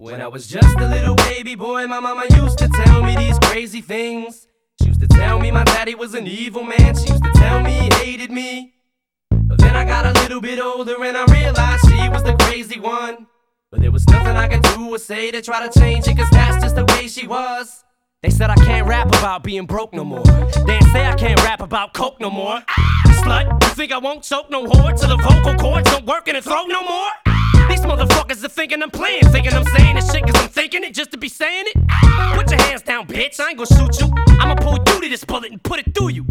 When I was just a little baby boy, my mama used to tell me these crazy things. She used to tell me my daddy was an evil man. She used to tell me he hated me. But then I got a little bit older and I realized she was the crazy one. But there was nothing I could do or say to try to change it, cause that's just the way she was. They said I can't rap about being broke no more. They say I can't rap about coke no more. Ah, slut, you think I won't choke no whore till the vocal cords don't work in the throat no more? These motherfuckers are thinking I'm playing, thinking I'm saying this shit cause I'm thinking it just to be saying it. Put your hands down, bitch, I ain't gonna shoot you. I'ma pull you to this bullet and put it through you.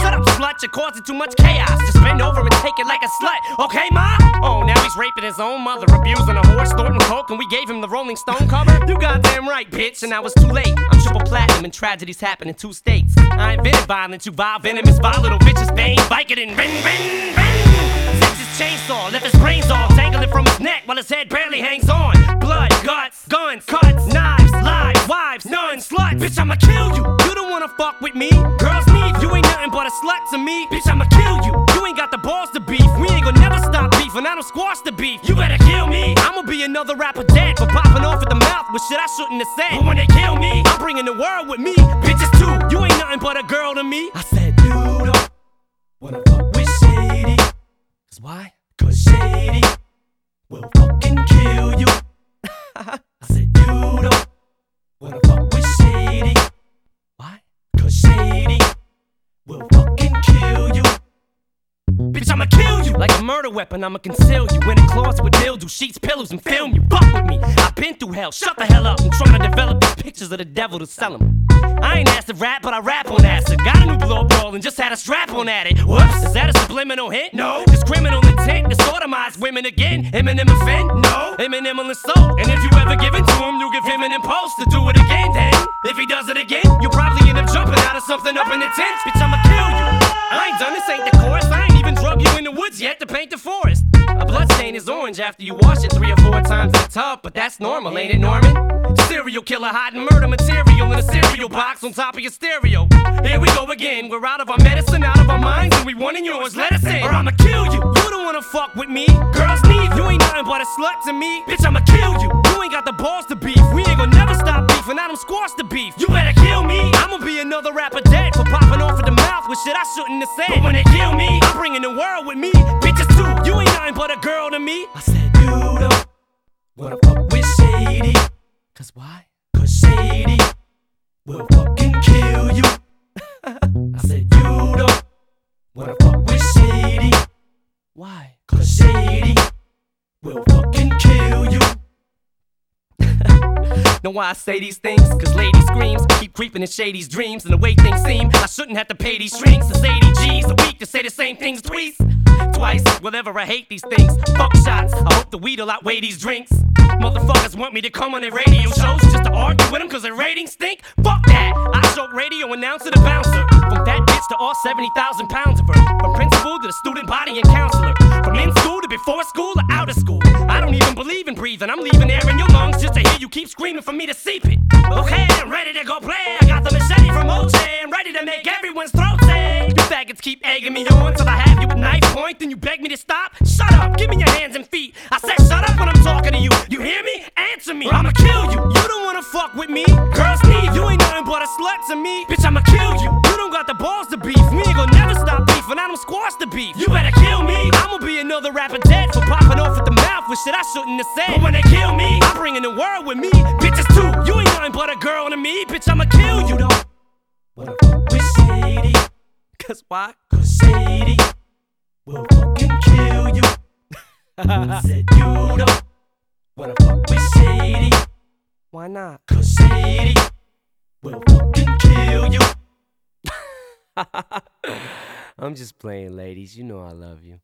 Shut up, slut, you're causing too much chaos. Just bend over and take it like a slut, okay, ma? Oh, now he's raping his own mother, abusing a horse, snorting coke, and we gave him the Rolling Stone cover? You goddamn right, bitch, and now it's too late. I'm triple platinum and tragedies happen in two states. I invented violence, you vile venomous, vile little bitches, bang, Vicodin, bang, bang, bang. Zips his chainsaw, left his brains all dangling from his neck while his head barely hangs on. Blood, guts, guns, cuts, knives, lies, wives, nuns, sluts. Bitch, I'ma kill you. You don't wanna fuck with me. Girls need you ain't nothing but a slut to me. Bitch, I'ma kill you. You ain't got the balls to beef. We ain't gonna never stop beef, and I don't squash the beef. You better kill me. I'ma be another rapper dead for popping off at the mouth with shit I shouldn't have said. But when they kill me, I'm bringing the world with me. Bitches too. You ain't nothing but a girl to me. I said, don't wanna fuck with Shady. Cause why? Cause Shady like a murder weapon. I'ma conceal you in a closet with mildew, sheets, pillows, and film you. Fuck with me. I've been through hell. Shut the hell up. I'm trying to develop these pictures of the devil to sell them. I ain't asked to rap, but I rap on acid. Got a new blow ball and just had a strap on at it. Whoops, is that a subliminal hint? No. This criminal intent to sodomize women again. Eminem offend? No. Eminem will insult. And if you ever give it to him, you give him an impulse to do it again. Then, if he does it again, you'll probably end up jumping out of something up in the tent. Bitch, I'ma after you wash it three or four times in the tub, but that's normal, ain't it, Norman? Serial killer hiding murder material in a cereal box on top of your stereo. Here we go again. We're out of our medicine, out of our minds, and we wanting yours. Let us in, or I'ma kill you. You don't wanna fuck with me. Girls need you ain't nothing but a slut to me. Bitch, I'ma kill you. With shit I shouldn't have said. But when they kill me, I'm bringing the world with me. Bitches too. You ain't nothing but a girl to me. I said you don't wanna fuck with Shady. Cause why? Cause Shady will fucking kill you. I said you don't wanna fuck with Shady. Why? Cause Shady will Know why I say these things? Cause lady screams keep creeping in Shady's dreams. And the way things seem, I shouldn't have to pay these shrinks. It's 80 G's a week to say the same things twice. Twice, whatever, I hate these things. Fuck shots, I hope the weed'll outweigh these drinks. Motherfuckers want me to come on their radio shows just to argue with them cause their ratings stink? Fuck that! I show radio announcer to bouncer. From that bitch to all 70,000 pounds of her. From you keep screaming for me to seep it. Okay, I'm ready to go play. I got the machete from. I'm ready to make everyone's throat sing. You faggots keep egging me on till I have you at knife point. Then you beg me to stop. Shut up, give me your hands and feet. I said shut up when I'm talking to you. You hear me? Answer me, I'ma kill you. You don't wanna fuck with me. Girls need you ain't nothing but a slut to me. Bitch, I'ma kill you. You don't got the balls to beef. We ain't gonna never stop beefing. I don't squash the beef. You better kill me. I'ma be another rapper with shit I shouldn't have said. But when they kill me, I'm bringing the world with me. Bitches too. You ain't nothing but a girl to me. Bitch, I'ma kill you. Don't wanna fuck with Shady. Cause why? Cause Shady will fucking kill you. Said you don't wanna fuck with Shady. Why not? Cause Shady will fucking kill you. I'm just playing, ladies. You know I love you.